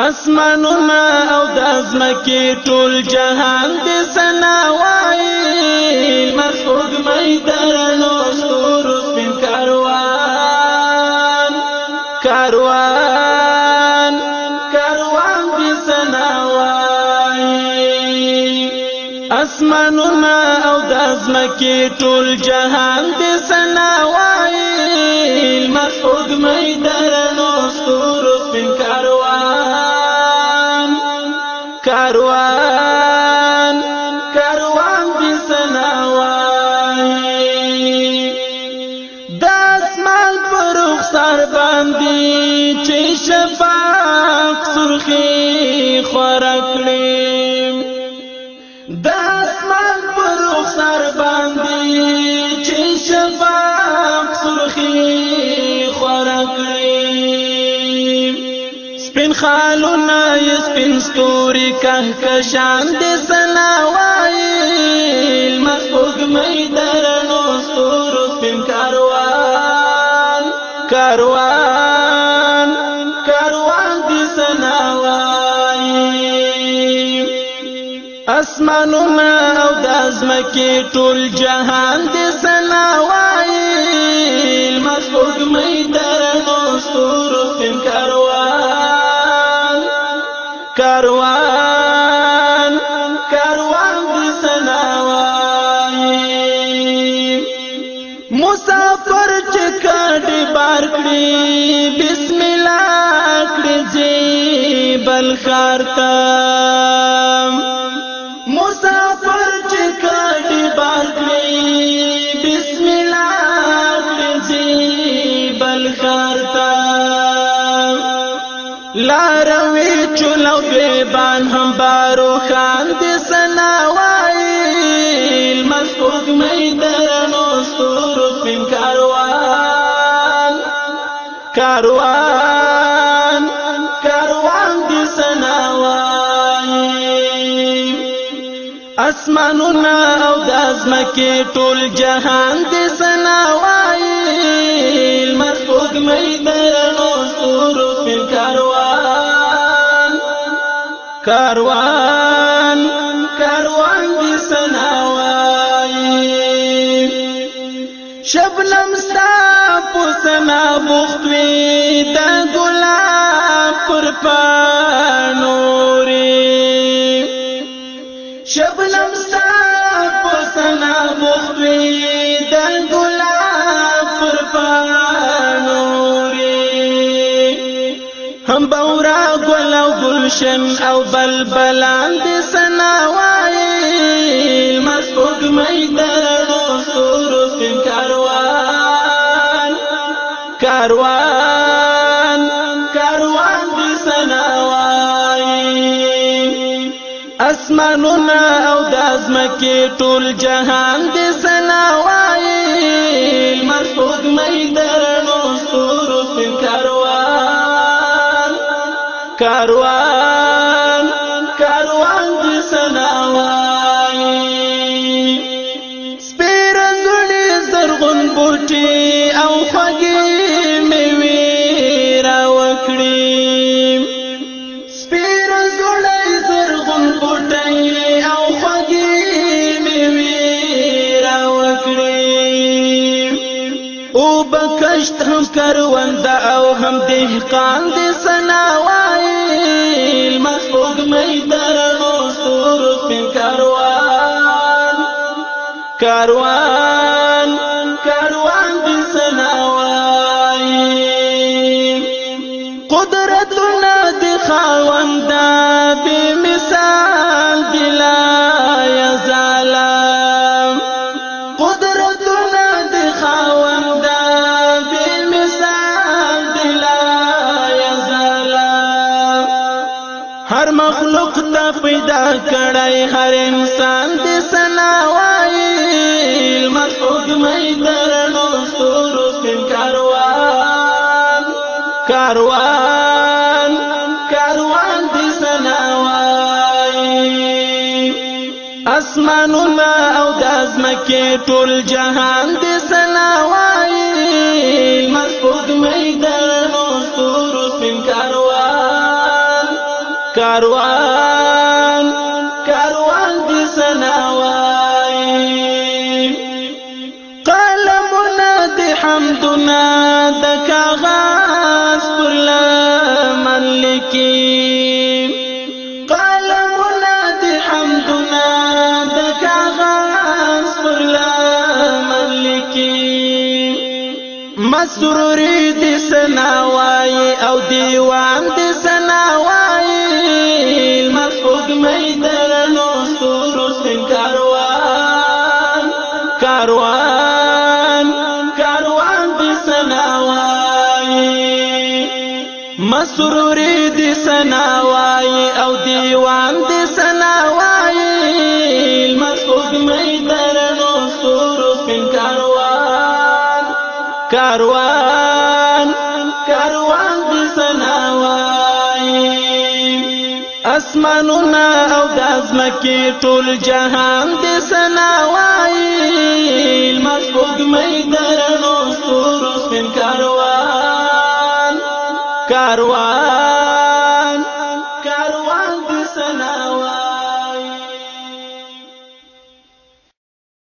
اسمانونه او د ازمکه ټول جهان دی سنا وایي مسعود و شور سپین کاروان کاروان کاروان دی سنا وایي اسمانونه او د ازمکه ټول جهان دی سنا وائی مسعود میدان مرخي خورکړم د اسمان پر رخسار باندې چې شفاق سرخي خورکړم سپین خالونه سپین ستوري که کشان دې سنا وایي مخوګ مې درنو ستورو سپین کاروان کاروان اسمانونه او د ازمکه ټول جهان دې سنا وایي مسعود مې درنو ستور فم کاروان کاروان کاروان دې سنا وایي مسافر چې کډ بار کړی بسم الله کړی بل خارتا لار وی چلو بیبان هم بارو خان دې سنا وای مسعود مې درنو ستور پم کاروان کاروان کاروان دې سنا وای اسمانونه او د ازمکه ټول جهان دې کاروان کاروان دې سناوي شب ستا پوسنا بوختوي دا ګلاب پر پانوري شب ستا پوسنا بوختوي دا ګلاب بورا گل او گلشن او بلبلان دې سنا وای مسبوق مې درو سور سپین کاروان کاروان کاروان دې سنا وای اسمانونه او د ازمکه ټول جهان دې سنا وای کاروان کاروان د سناوای سپیر زړی زرغون بوټي او خوږی میوي را وکړي سپیر زړی زرغون بوټي او خوږی میوي را وکړي او بکشت هم کاروان دا او هم دهقان د سناوای سپوږمۍ تر مستور سپین کاروان کاروان کاروان دې سناوي قدرتنا دې خواندا به مثال بلا یا ظالم قدرتنا دې خواندا هر مخلوق ته پیدا کړای هر انسان دې سنا وایي المسعود مې درنو ستورو سپین کاروان کاروان کاروان دې سنا وایي اسمانونه او د ازمکه ټول جهان دې سنا وایي المسعود مې کاروان کاروان دې سناوي قلمنا دې حمدنا د کاغذ پر قلمنا دې کاغذ پر مسرور دې سناوي او دیوان دې سناوي مې درنو ستورو سپین کاروان کاروان کاروان دې سناوي مسرور دې سناوي او دیوان دې سناوي المسعود مې درنو ستورو سپین کاروان کاروان اسمانونه او د ازمکه ټول جهان دې سنا وایي المسبوق مې درنو ستورو سپین کاروان کاروان